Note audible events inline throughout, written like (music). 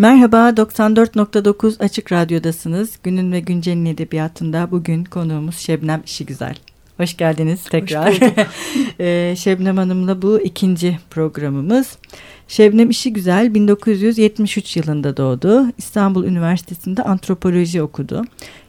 Merhaba, 94.9 Açık Radyo'dasınız. Günün ve Güncel'in edebiyatında bugün konuğumuz Şebnem İşigüzel. Hoş geldiniz tekrar. Hoş (laughs) ee, Şebnem Hanım'la bu ikinci programımız. Şebnem İşigüzel 1973 yılında doğdu. İstanbul Üniversitesi'nde antropoloji okudu.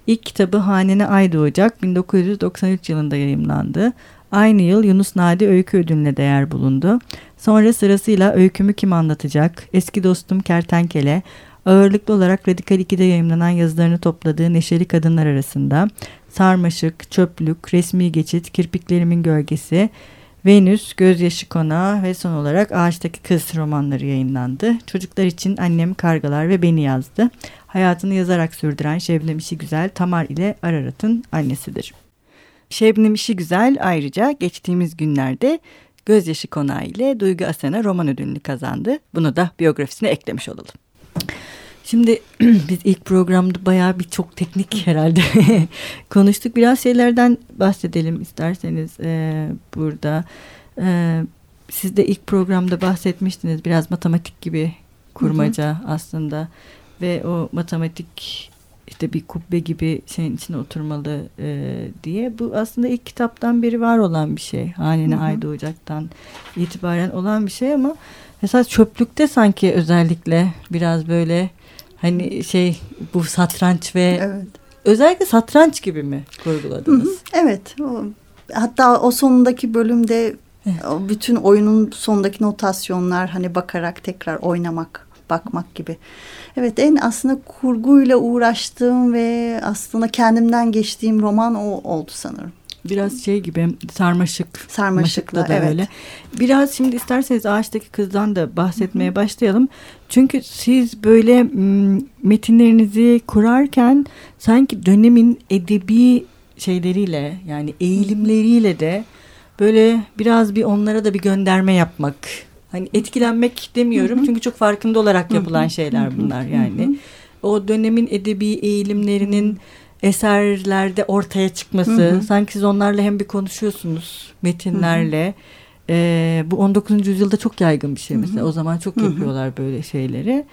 İlk kitabı Hanene Ay Doğacak 1993 yılında yayımlandı. Aynı yıl Yunus Nadi Öykü Ödülü'ne değer bulundu. Sonra sırasıyla Öykümü Kim Anlatacak, Eski Dostum Kertenkele, ağırlıklı olarak Radikal 2'de yayınlanan yazılarını topladığı Neşeli Kadınlar arasında Sarmaşık, Çöplük, Resmi Geçit, Kirpiklerimin Gölgesi, Venüs, Gözyaşı Konağı ve son olarak Ağaçtaki Kız romanları yayınlandı. Çocuklar için Annem, Kargalar ve Beni yazdı. Hayatını yazarak sürdüren Şebnem İşi Güzel, Tamar ile Ararat'ın annesidir. Şebnem İşi Güzel ayrıca geçtiğimiz günlerde Gözyaşı Konağı ile Duygu Asena roman ödülünü kazandı. Bunu da biyografisine eklemiş olalım. Şimdi (clears throat) biz ilk programda bayağı bir çok teknik herhalde (laughs) konuştuk. Biraz şeylerden bahsedelim isterseniz e, burada. E, siz de ilk programda bahsetmiştiniz biraz matematik gibi kurmaca hı hı. aslında ve o matematik işte bir kubbe gibi şeyin içine oturmalı e, diye. Bu aslında ilk kitaptan beri var olan bir şey. Haline Ay Doğacak'tan itibaren olan bir şey ama esas çöplükte sanki özellikle biraz böyle hani şey bu satranç ve evet. özellikle satranç gibi mi kurguladınız? Hı hı, evet. O, hatta o sonundaki bölümde o bütün oyunun sonundaki notasyonlar hani bakarak tekrar oynamak bakmak gibi. Evet en aslında kurguyla uğraştığım ve aslında kendimden geçtiğim roman o oldu sanırım. Biraz şey gibi sarmaşık. Sarmaşıkla da evet. öyle. Biraz şimdi isterseniz ağaçtaki kızdan da bahsetmeye Hı -hı. başlayalım. Çünkü siz böyle metinlerinizi kurarken sanki dönemin edebi şeyleriyle yani eğilimleriyle de böyle biraz bir onlara da bir gönderme yapmak Hani etkilenmek demiyorum hı hı. çünkü çok farkında olarak yapılan şeyler bunlar yani. O dönemin edebi eğilimlerinin eserlerde ortaya çıkması. Sanki siz onlarla hem bir konuşuyorsunuz metinlerle. Ee, bu 19. yüzyılda çok yaygın bir şey mesela. O zaman çok yapıyorlar böyle şeyleri.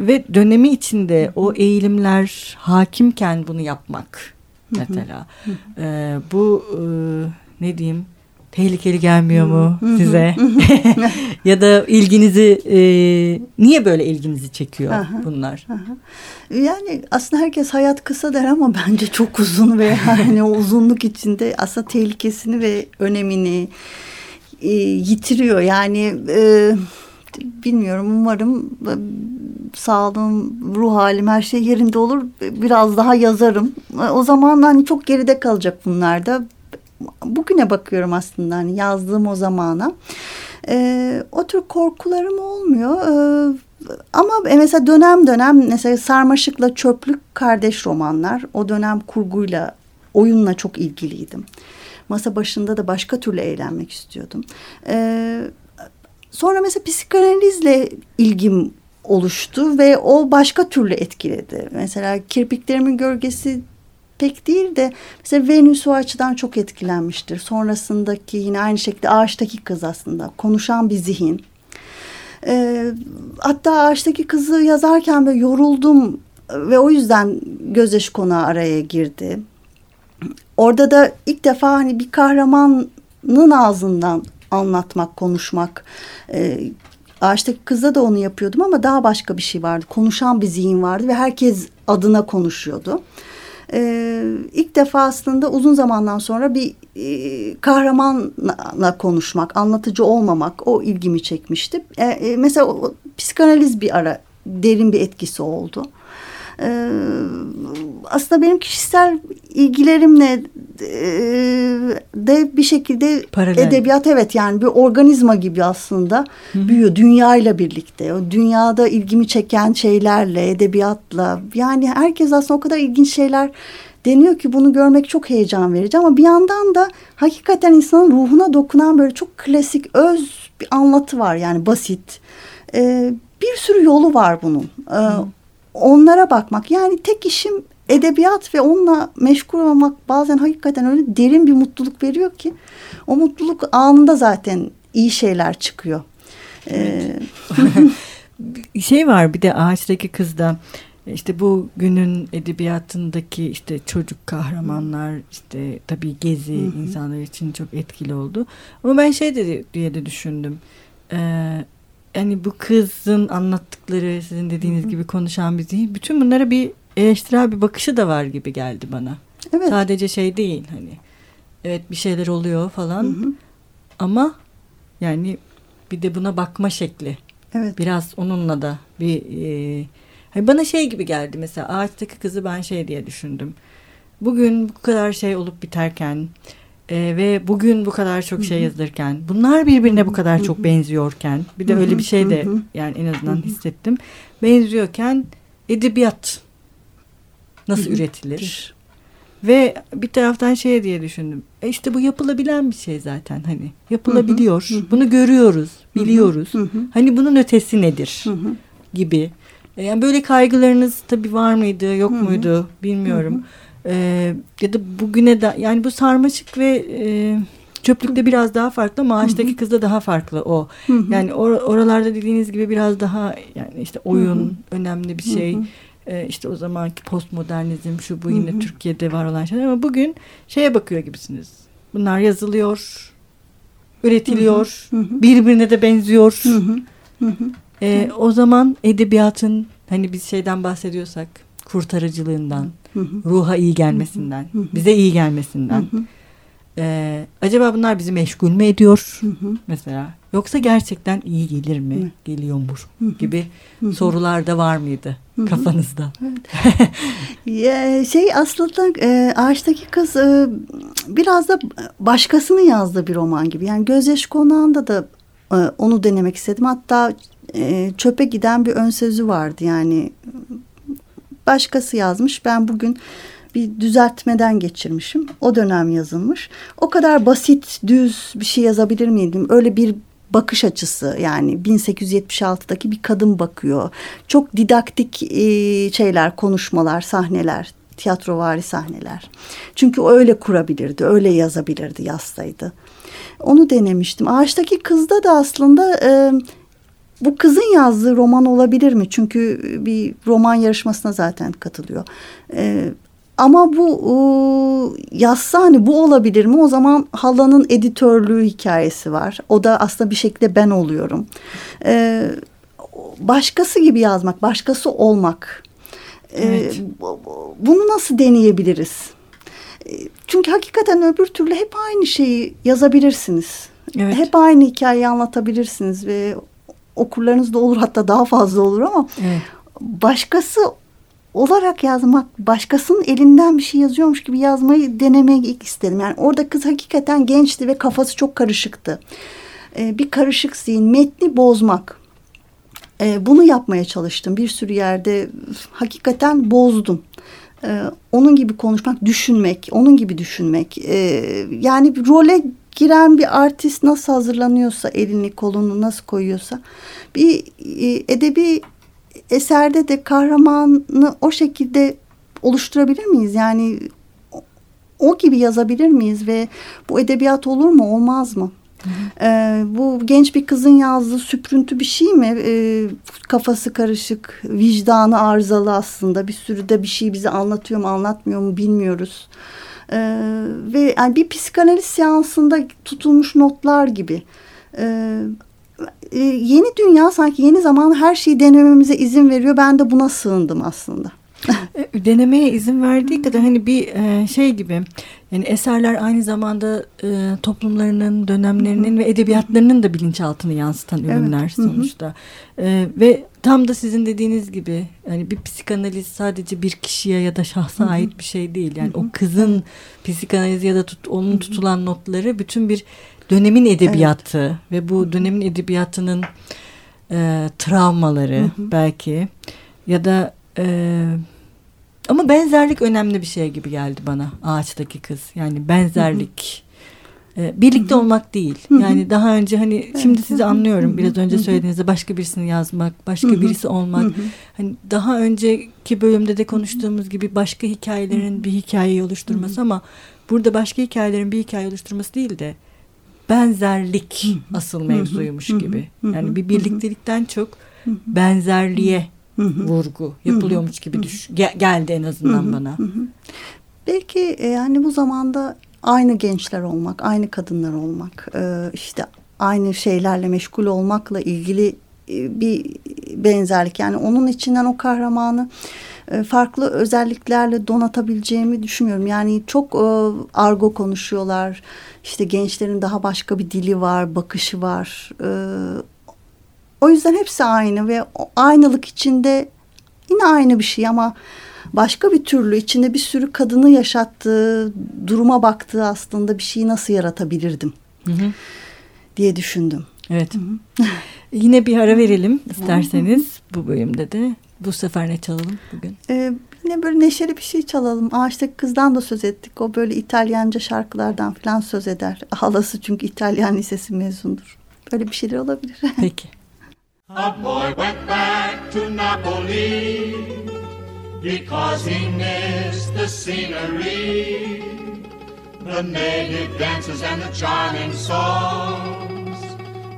Ve dönemi içinde o eğilimler hakimken bunu yapmak mesela. Hı hı. Bu e, ne diyeyim tehlikeli gelmiyor mu size? (laughs) ya da ilginizi e, niye böyle ilginizi çekiyor aha, bunlar? Aha. Yani aslında herkes hayat kısa der ama (laughs) bence çok uzun ve yani o uzunluk içinde aslında tehlikesini ve önemini e, yitiriyor. Yani e, bilmiyorum umarım e, sağlığım, ruh halim her şey yerinde olur. Biraz daha yazarım. E, o zaman hani çok geride kalacak bunlar da bugüne bakıyorum aslında hani yazdığım o zamana. E, o tür korkularım olmuyor. E, ama mesela dönem dönem mesela Sarmaşık'la Çöplük kardeş romanlar. O dönem kurguyla, oyunla çok ilgiliydim. Masa başında da başka türlü eğlenmek istiyordum. E, sonra mesela psikanalizle ilgim oluştu ve o başka türlü etkiledi. Mesela kirpiklerimin gölgesi pek değil de mesela Venüs o açıdan çok etkilenmiştir. Sonrasındaki yine aynı şekilde ağaçtaki kız aslında konuşan bir zihin. E, hatta ağaçtaki kızı yazarken böyle yoruldum ve o yüzden gözyaşı konağı araya girdi. Orada da ilk defa hani bir kahramanın ağzından anlatmak, konuşmak. E, ağaçtaki kızda da onu yapıyordum ama daha başka bir şey vardı. Konuşan bir zihin vardı ve herkes adına konuşuyordu e, ilk defa aslında uzun zamandan sonra bir e, kahramanla konuşmak, anlatıcı olmamak o ilgimi çekmişti. E, e, mesela o, psikanaliz bir ara derin bir etkisi oldu. Ee, aslında benim kişisel ilgilerimle e, de bir şekilde Paralel. edebiyat evet yani bir organizma gibi aslında Hı-hı. büyüyor dünyayla birlikte. O dünyada ilgimi çeken şeylerle, edebiyatla yani herkes aslında o kadar ilginç şeyler deniyor ki bunu görmek çok heyecan verici ama bir yandan da hakikaten insanın ruhuna dokunan böyle çok klasik öz bir anlatı var yani basit. Ee, bir sürü yolu var bunun. Ee, onlara bakmak. Yani tek işim edebiyat ve onunla meşgul olmak bazen hakikaten öyle derin bir mutluluk veriyor ki o mutluluk anında zaten iyi şeyler çıkıyor. Ee... (laughs) şey var bir de ağaçtaki kızda işte bu günün edebiyatındaki işte çocuk kahramanlar işte tabii gezi hı hı. insanlar için çok etkili oldu. Ama ben şey de diye de düşündüm. Ee, yani bu kızın anlattıkları sizin dediğiniz hı hı. gibi konuşan bir zihin bütün bunlara bir eleştirel bir bakışı da var gibi geldi bana. Evet. Sadece şey değil hani evet bir şeyler oluyor falan hı hı. ama yani bir de buna bakma şekli. Evet. Biraz onunla da bir e, hani bana şey gibi geldi mesela ağaçtaki kızı ben şey diye düşündüm. Bugün bu kadar şey olup biterken e, ve bugün bu kadar çok şey yazılırken bunlar birbirine bu kadar çok benziyorken bir de öyle bir şey de yani en azından hissettim. Benziyorken edebiyat nasıl üretilir? Ve bir taraftan şey diye düşündüm. E işte bu yapılabilen bir şey zaten hani. Yapılabiliyor. Bunu görüyoruz, biliyoruz. Hani bunun ötesi nedir? Gibi. E, yani böyle kaygılarınız tabii var mıydı, yok muydu bilmiyorum. Hı hı. Ee, ya da bugüne de yani bu sarmaşık ve e, çöplükte biraz daha farklı ama ağaçtaki kızda daha farklı o. Hı hı. Yani or oralarda dediğiniz gibi biraz daha yani işte oyun hı hı. önemli bir şey. Hı hı e, işte o zamanki postmodernizm şu bu yine hı hı. Türkiye'de var olan şeyler ama bugün şeye bakıyor gibisiniz. Bunlar yazılıyor, üretiliyor, hı hı. birbirine de benziyor. Hı hı. Hı hı. E, o zaman edebiyatın hani biz şeyden bahsediyorsak kurtarıcılığından, hı hı. ruha iyi gelmesinden, hı hı. bize iyi gelmesinden. Hı hı. Ee, acaba bunlar bizi meşgul mü ediyor hı hı. mesela? Yoksa gerçekten iyi gelir mi? Hı. Geliyormuş hı hı. gibi hı hı. sorular da var mıydı hı hı. kafanızda? Evet. şey aslında e, Ağaçtaki Kız e, biraz da başkasının yazdığı bir roman gibi. Yani Gözyaşı Konağı'nda da e, onu denemek istedim. Hatta e, Çöpe Giden bir ön sözü vardı. Yani başkası yazmış. Ben bugün bir düzeltmeden geçirmişim. O dönem yazılmış. O kadar basit, düz bir şey yazabilir miydim? Öyle bir bakış açısı yani 1876'daki bir kadın bakıyor. Çok didaktik e, şeyler, konuşmalar, sahneler, tiyatrovari sahneler. Çünkü öyle kurabilirdi, öyle yazabilirdi, yazsaydı. Onu denemiştim. Ağaçtaki kızda da aslında e, bu kızın yazdığı roman olabilir mi? Çünkü bir roman yarışmasına zaten katılıyor. E, ama bu e, yazsa hani bu olabilir mi? O zaman halanın editörlüğü hikayesi var. O da aslında bir şekilde ben oluyorum. E, başkası gibi yazmak, başkası olmak. E, evet. bunu nasıl deneyebiliriz? E, çünkü hakikaten öbür türlü hep aynı şeyi yazabilirsiniz. Evet. Hep aynı hikayeyi anlatabilirsiniz ve okurlarınız da olur hatta daha fazla olur ama evet. başkası olarak yazmak, başkasının elinden bir şey yazıyormuş gibi yazmayı denemek istedim. Yani orada kız hakikaten gençti ve kafası çok karışıktı. Ee, bir karışık zihin, metni bozmak. Ee, bunu yapmaya çalıştım. Bir sürü yerde hakikaten bozdum. Ee, onun gibi konuşmak, düşünmek, onun gibi düşünmek. Ee, yani bir role giren bir artist nasıl hazırlanıyorsa, elini kolunu nasıl koyuyorsa bir e, edebi eserde de kahramanı o şekilde oluşturabilir miyiz? Yani o gibi yazabilir miyiz ve bu edebiyat olur mu olmaz mı? Ee, bu genç bir kızın yazdığı süprüntü bir şey mi? Ee, kafası karışık, vicdanı arızalı aslında. Bir sürü de bir şey bize anlatıyor mu anlatmıyor mu bilmiyoruz. Ee, ve yani bir psikanaliz seansında tutulmuş notlar gibi. Ee, e, yeni dünya sanki yeni zaman her şeyi denememize izin veriyor. Ben de buna sığındım aslında. E, denemeye izin verdiği kadar hani bir e, şey gibi yani eserler aynı zamanda toplumlarının dönemlerinin ve edebiyatlarının da bilinçaltını yansıtan ürünler evet. sonuçta. Ve tam da sizin dediğiniz gibi yani bir psikanaliz sadece bir kişiye ya da şahsa ait bir şey değil. Yani o kızın psikanalizi ya da tut, onun tutulan notları bütün bir dönemin edebiyatı evet. ve bu dönemin edebiyatının e, travmaları hı hı. belki ya da e, ama benzerlik önemli bir şey gibi geldi bana ağaçtaki kız yani benzerlik hı hı. E, birlikte olmak değil yani daha önce hani şimdi sizi anlıyorum biraz önce söylediğinizde başka birisini yazmak başka birisi olmak hani daha önceki bölümde de konuştuğumuz gibi başka hikayelerin bir hikayeyi oluşturması ama burada başka hikayelerin bir hikaye oluşturması değil de benzerlik asıl mevzuymuş gibi. Yani bir birliktelikten çok benzerliğe hı vurgu yapılıyormuş gibi düş gel geldi en azından hı hı. bana. Hı hı. Belki e, yani bu zamanda aynı gençler olmak, aynı kadınlar olmak, e, işte aynı şeylerle meşgul olmakla ilgili e, bir benzerlik. Yani onun içinden o kahramanı farklı özelliklerle donatabileceğimi düşünüyorum. Yani çok argo konuşuyorlar. İşte gençlerin daha başka bir dili var, bakışı var. O yüzden hepsi aynı ve aynılık içinde yine aynı bir şey ama başka bir türlü içinde bir sürü kadını yaşattığı, duruma baktığı aslında bir şeyi nasıl yaratabilirdim hı hı. diye düşündüm. Evet. Hı hı. (laughs) Yine bir ara verelim isterseniz bu bölümde de. Bu sefer ne çalalım bugün? Ee, yine böyle neşeli bir şey çalalım. Ağaçtaki kızdan da söz ettik. O böyle İtalyanca şarkılardan falan söz eder. Halası çünkü İtalyan lisesi mezundur. Böyle bir şeyler olabilir. (laughs) Peki. A boy went back to Napoli because he missed the scenery, the native dances and the charming songs.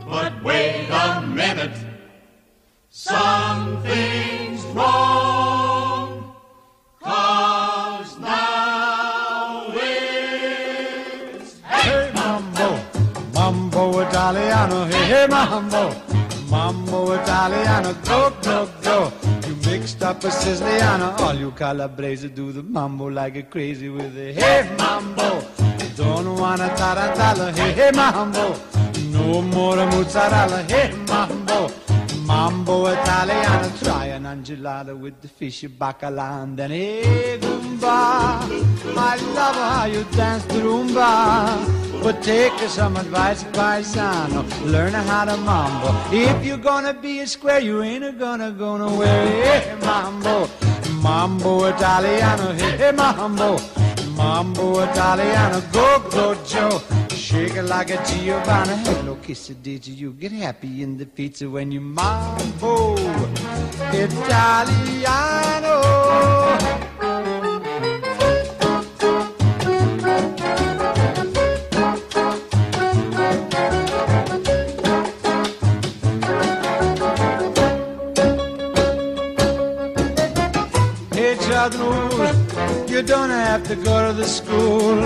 But wait a minute, something's wrong. Cause now it's hey, mambo, mambo Italiano, hey, hey mambo. Mambo Italiano, go, go, go. You mixed up a Siciliano. All you Calabrese do the mambo like a crazy with a hey mambo. Don't wanna tarantella, hey, hey mambo. No more mozzarella, hey mambo. Mambo Italiano, try an angelada with the fishy bacala and then hey Goomba. I love how you dance the rumba. But take some advice, paisano. Learn how to mambo. If you're gonna be a square, you ain't gonna go nowhere. Hey, mambo, mambo Italiano. Hey, mambo, mambo Italiano. Go, go, Joe. Shake it like a Giovanna. Hello, kiss it, did you get happy in the pizza when you mambo Italiano? You don't have to go to the school.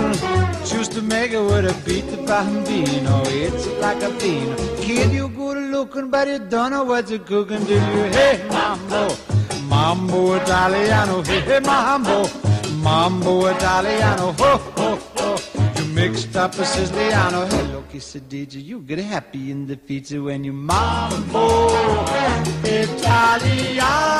Choose to make it with a beat the bambino. It's like a bean. Kid, you good looking, but you don't know what you're cooking, do you? Hey, mambo, mambo Italiano. Hey, hey mambo, mambo Italiano. Ho, ho, ho. You mixed up a Siciliano. Hello, quesadilla. You get happy in the pizza when you mambo Italiano.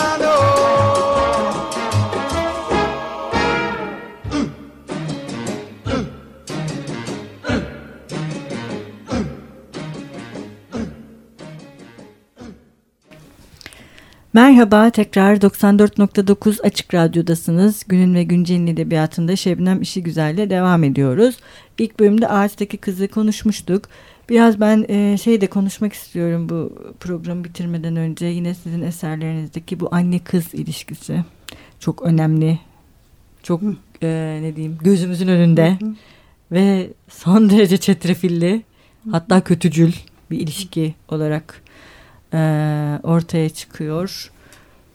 Merhaba, tekrar 94.9 Açık Radyo'dasınız. Günün ve Güncel'in edebiyatında Şebnem İşi Güzel'le devam ediyoruz. İlk bölümde Ağaçtaki Kızı konuşmuştuk. Biraz ben e, şey de konuşmak istiyorum bu programı bitirmeden önce. Yine sizin eserlerinizdeki bu anne-kız ilişkisi. Çok önemli, çok e, ne diyeyim gözümüzün önünde. Ve son derece çetrefilli, hatta kötücül bir ilişki olarak e, ortaya çıkıyor.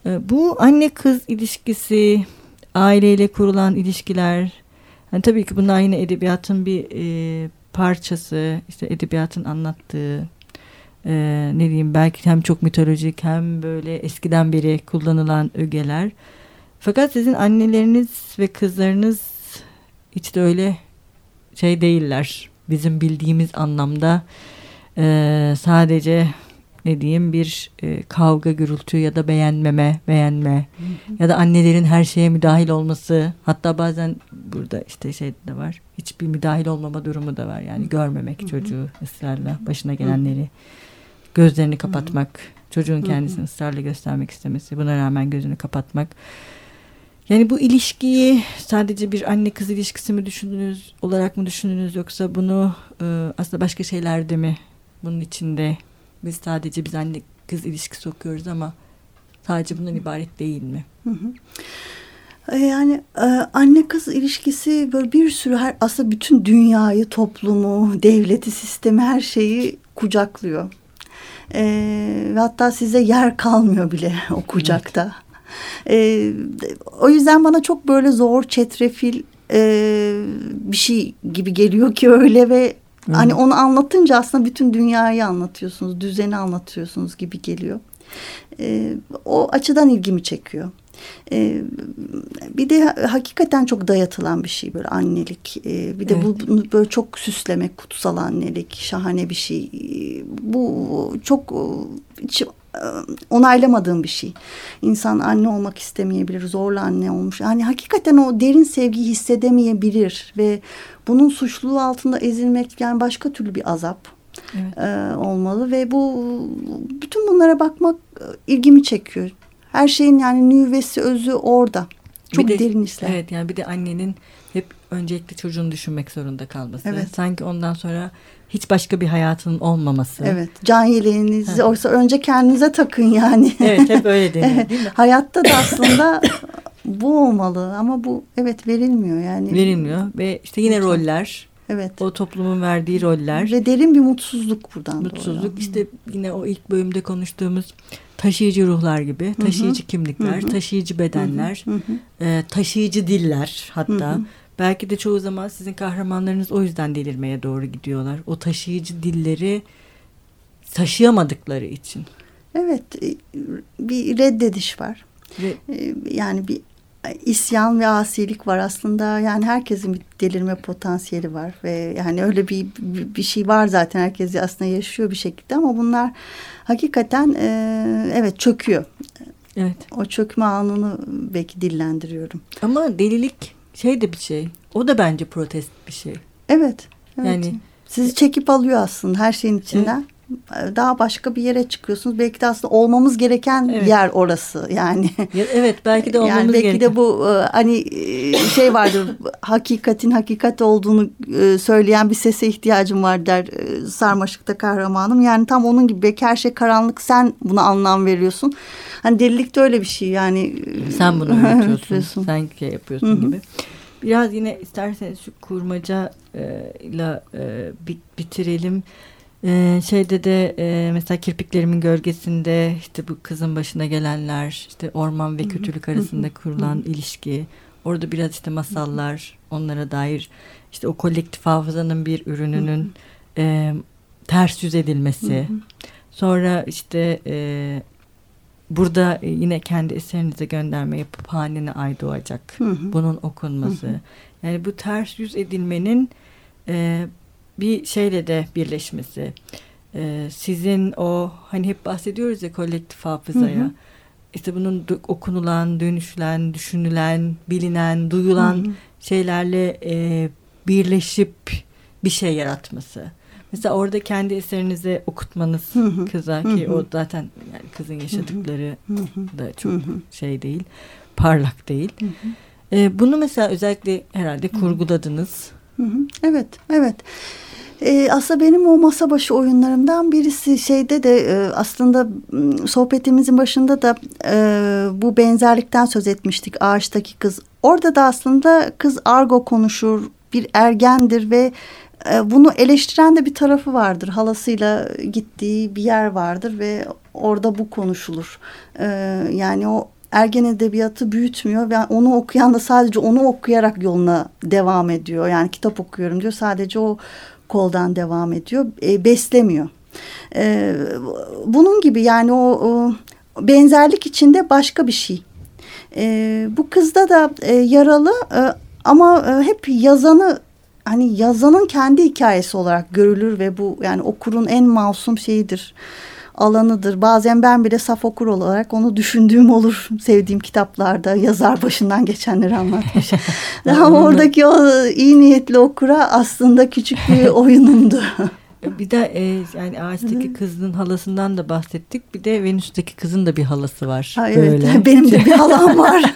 E, bu anne kız ilişkisi, aileyle kurulan ilişkiler, yani tabii ki bunlar yine edebiyatın bir e, parçası, işte edebiyatın anlattığı, e, ne diyeyim belki hem çok mitolojik hem böyle eskiden beri kullanılan ögeler. Fakat sizin anneleriniz ve kızlarınız hiç de öyle şey değiller. Bizim bildiğimiz anlamda e, sadece ne diyeyim bir e, kavga gürültü ya da beğenmeme beğenme ya da annelerin her şeye müdahil olması. Hatta bazen burada işte şey de var hiçbir müdahil olmama durumu da var. Yani görmemek çocuğu ısrarla başına gelenleri gözlerini kapatmak çocuğun kendisini ısrarla göstermek istemesi buna rağmen gözünü kapatmak. Yani bu ilişkiyi sadece bir anne kız ilişkisi mi düşündünüz olarak mı düşündünüz yoksa bunu e, aslında başka şeylerde mi bunun içinde biz sadece biz anne kız ilişkisi okuyoruz ama sadece bundan ibaret değil mi? Hı hı. E, yani e, anne kız ilişkisi böyle bir sürü her aslında bütün dünyayı, toplumu, devleti, sistemi her şeyi kucaklıyor. E, ve hatta size yer kalmıyor bile (laughs) o kucakta. E, o yüzden bana çok böyle zor, çetrefil e, bir şey gibi geliyor ki öyle ve hani onu anlatınca aslında bütün dünyayı anlatıyorsunuz, düzeni anlatıyorsunuz gibi geliyor. E, o açıdan ilgimi çekiyor. Ee, bir de hakikaten çok dayatılan bir şey böyle annelik. Ee, bir de Evet. bu bunu böyle çok süslemek, kutsal annelik, şahane bir şey. Ee, Bu çok e, onaylamadığım bir şey. İnsan anne olmak istemeyebilir, zorla anne olmuş. Yani hakikaten o derin sevgiyi hissedemeyebilir ve bunun suçluluğu altında ezilmek yani başka türlü bir azap Evet. e, olmalı ve bu bütün bunlara bakmak e, ilgimi çekiyor. Her şeyin yani nüvesi özü orada. Çok Bir de- derin işler. Evet yani bir de annenin öncelikle çocuğunu düşünmek zorunda kalması. Evet. Sanki ondan sonra hiç başka bir hayatının olmaması. Evet. Can yeleğinizi oysa önce kendinize takın yani. Evet hep öyle deniyor Evet. değil mi? Hayatta da aslında (coughs) bu olmalı ama bu evet verilmiyor yani. Verilmiyor ve işte yine Lütfen. roller, Evet. o toplumun verdiği roller, Ve derin bir mutsuzluk buradan mutsuzluk doğuyor. işte yine o ilk bölümde konuştuğumuz taşıyıcı ruhlar gibi, taşıyıcı kimlikler, taşıyıcı bedenler, Hı hı. e, taşıyıcı diller hatta. Hı hı. Belki de çoğu zaman sizin kahramanlarınız o yüzden delirmeye doğru gidiyorlar. O taşıyıcı dilleri taşıyamadıkları için. Evet. e, Bir reddediş var. Ve E, Yani bir isyan ve asilik var aslında. Yani herkesin bir delirme potansiyeli var ve yani öyle bir bir bir şey var zaten herkes aslında yaşıyor bir şekilde ama bunlar hakikaten e, evet çöküyor. evet. O çökme anını belki dillendiriyorum. Ama delilik şey de bir şey. O da bence protest bir şey. Evet. evet. Yani- sizi çekip alıyor aslında her şeyin içinden. Daha başka bir yere çıkıyorsunuz. Belki de aslında olmamız gereken Evet. yer orası yani. Ya, evet belki de olmamız yani belki gerekiyor. de bu e, hani e, şey vardır (laughs) hakikatin hakikat olduğunu e, söyleyen bir sese ihtiyacım var der sarmaşıkta kahramanım. Yani tam onun gibi belki her şey karanlık sen buna anlam veriyorsun. Hani delilik de öyle bir şey yani. e, Sen bunu (laughs) üretiyorsun. sen şey yapıyorsun Hı hı. gibi. Biraz yine isterseniz şu kurmaca ile e, bit- bitirelim. E, şeyde de e, mesela kirpiklerimin gölgesinde işte bu kızın başına gelenler işte orman ve kötülük arasında kurulan ilişki orada biraz işte masallar onlara dair işte o kolektif hafızanın bir ürününün e, ters yüz edilmesi sonra işte e, burada e, yine kendi eserinize gönderme yapıp hanene ay doğacak Hı hı. bunun okunması yani bu ters yüz edilmenin e, bir şeyle de birleşmesi E, sizin o hani hep bahsediyoruz ya kolektif hafızaya Hı hı. işte bunun okunulan dönüşülen düşünülen bilinen duyulan Hı hı. şeylerle e, birleşip bir şey yaratması mesela orada kendi eserinize okutmanız kıza ki o zaten yani kızın yaşadıkları da çok şey değil parlak değil. E, bunu mesela özellikle herhalde kurguladınız. Evet, evet. Ee, aslında benim o masa başı oyunlarımdan birisi şeyde de e, aslında sohbetimizin başında da e, bu benzerlikten söz etmiştik ağaçtaki kız. Orada da aslında kız argo konuşur, bir ergendir ve e, bunu eleştiren de bir tarafı vardır. Halasıyla gittiği bir yer vardır ve orada bu konuşulur. E, yani o ergen edebiyatı büyütmüyor ve onu okuyan da sadece onu okuyarak yoluna devam ediyor. Yani kitap okuyorum diyor sadece o koldan devam ediyor. E, beslemiyor. Bunun gibi yani o, benzerlik içinde başka bir şey. Bu kızda da yaralı ama hep yazanı hani yazanın kendi hikayesi olarak görülür ve bu yani okurun en masum şeyidir alanıdır. Bazen ben bile saf okur olarak onu düşündüğüm olur (laughs) sevdiğim kitaplarda yazar başından geçenleri anlatmış. (laughs) Ama oradaki o iyi niyetli okura aslında küçük bir (laughs) oyunumdu. E, Bir de e, yani ağaçtaki kızın halasından da bahsettik. Bir de Venüs'teki kızın da bir halası var. Ha, evet, Böyle. (laughs) benim de bir halam var. (laughs)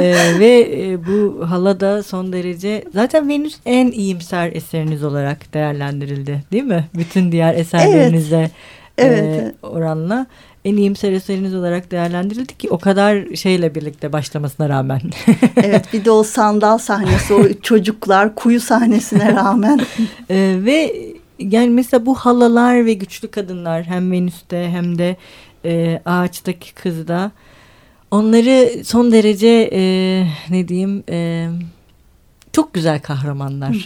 E, ve e, bu hala da son derece zaten Venüs en iyimser eseriniz olarak değerlendirildi değil mi? Bütün diğer eserlerinize Evet, e, evet. oranla en iyimser eseriniz olarak değerlendirildi ki o kadar şeyle birlikte başlamasına rağmen. (laughs) evet bir de o sandal sahnesi, o çocuklar kuyu sahnesine rağmen. E, ve yani mesela bu halalar ve güçlü kadınlar hem Venüs'te hem de e, ağaçtaki kızda onları son derece e, ne diyeyim e, çok güzel kahramanlar. Hı.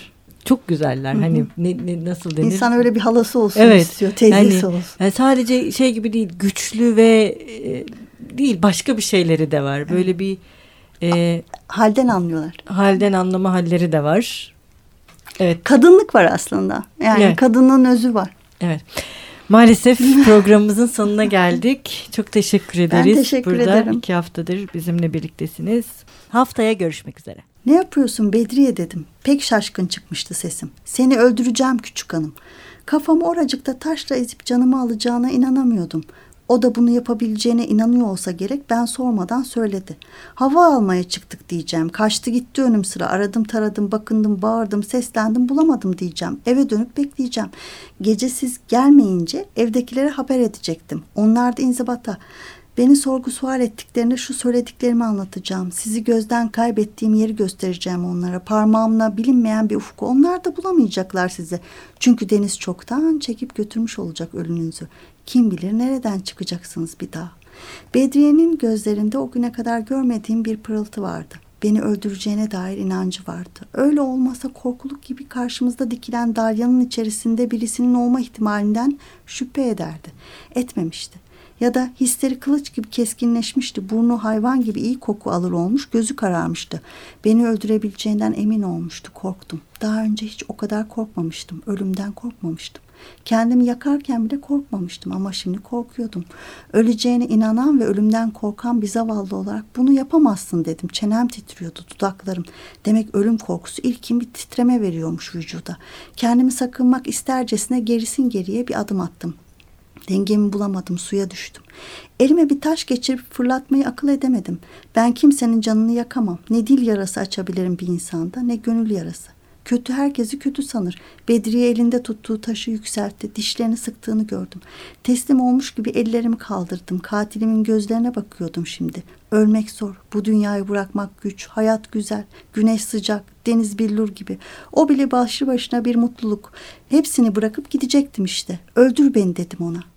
Çok güzeller. Hı hı. Hani ne, ne, nasıl denir? İnsan öyle bir halası olsun evet. istiyor. Teyzesi yani, olsun. Yani sadece şey gibi değil. Güçlü ve e, değil başka bir şeyleri de var. Böyle evet. bir e, halden anlıyorlar. Halden anlama halleri de var. Evet. Kadınlık var aslında. Yani evet. kadının özü var. Evet. Maalesef (laughs) programımızın sonuna geldik. Çok teşekkür ederiz. Ben teşekkür Burada ederim. iki haftadır bizimle birliktesiniz. Haftaya görüşmek üzere. Ne yapıyorsun Bedriye dedim. Pek şaşkın çıkmıştı sesim. Seni öldüreceğim küçük hanım. Kafamı oracıkta taşla ezip canımı alacağına inanamıyordum. O da bunu yapabileceğine inanıyor olsa gerek ben sormadan söyledi. Hava almaya çıktık diyeceğim. Kaçtı gitti önüm sıra. Aradım taradım bakındım bağırdım seslendim bulamadım diyeceğim. Eve dönüp bekleyeceğim. Gece siz gelmeyince evdekilere haber edecektim. Onlar da inzibata. Beni sorgu sual ettiklerinde şu söylediklerimi anlatacağım. Sizi gözden kaybettiğim yeri göstereceğim onlara. Parmağımla bilinmeyen bir ufku. Onlar da bulamayacaklar sizi. Çünkü deniz çoktan çekip götürmüş olacak ölünüzü. Kim bilir nereden çıkacaksınız bir daha. Bedriye'nin gözlerinde o güne kadar görmediğim bir pırıltı vardı. Beni öldüreceğine dair inancı vardı. Öyle olmasa korkuluk gibi karşımızda dikilen dalyanın içerisinde birisinin olma ihtimalinden şüphe ederdi. Etmemişti ya da hisleri kılıç gibi keskinleşmişti. Burnu hayvan gibi iyi koku alır olmuş, gözü kararmıştı. Beni öldürebileceğinden emin olmuştu, korktum. Daha önce hiç o kadar korkmamıştım, ölümden korkmamıştım. Kendimi yakarken bile korkmamıştım ama şimdi korkuyordum. Öleceğine inanan ve ölümden korkan bir zavallı olarak bunu yapamazsın dedim. Çenem titriyordu, dudaklarım. Demek ölüm korkusu ilkin bir titreme veriyormuş vücuda. Kendimi sakınmak istercesine gerisin geriye bir adım attım. Dengemi bulamadım, suya düştüm. Elime bir taş geçirip fırlatmayı akıl edemedim. Ben kimsenin canını yakamam. Ne dil yarası açabilirim bir insanda, ne gönül yarası. Kötü herkesi kötü sanır. Bedriye elinde tuttuğu taşı yükseltti. Dişlerini sıktığını gördüm. Teslim olmuş gibi ellerimi kaldırdım. Katilimin gözlerine bakıyordum şimdi. Ölmek zor. Bu dünyayı bırakmak güç. Hayat güzel. Güneş sıcak. Deniz billur gibi. O bile başlı başına bir mutluluk. Hepsini bırakıp gidecektim işte. Öldür beni dedim ona.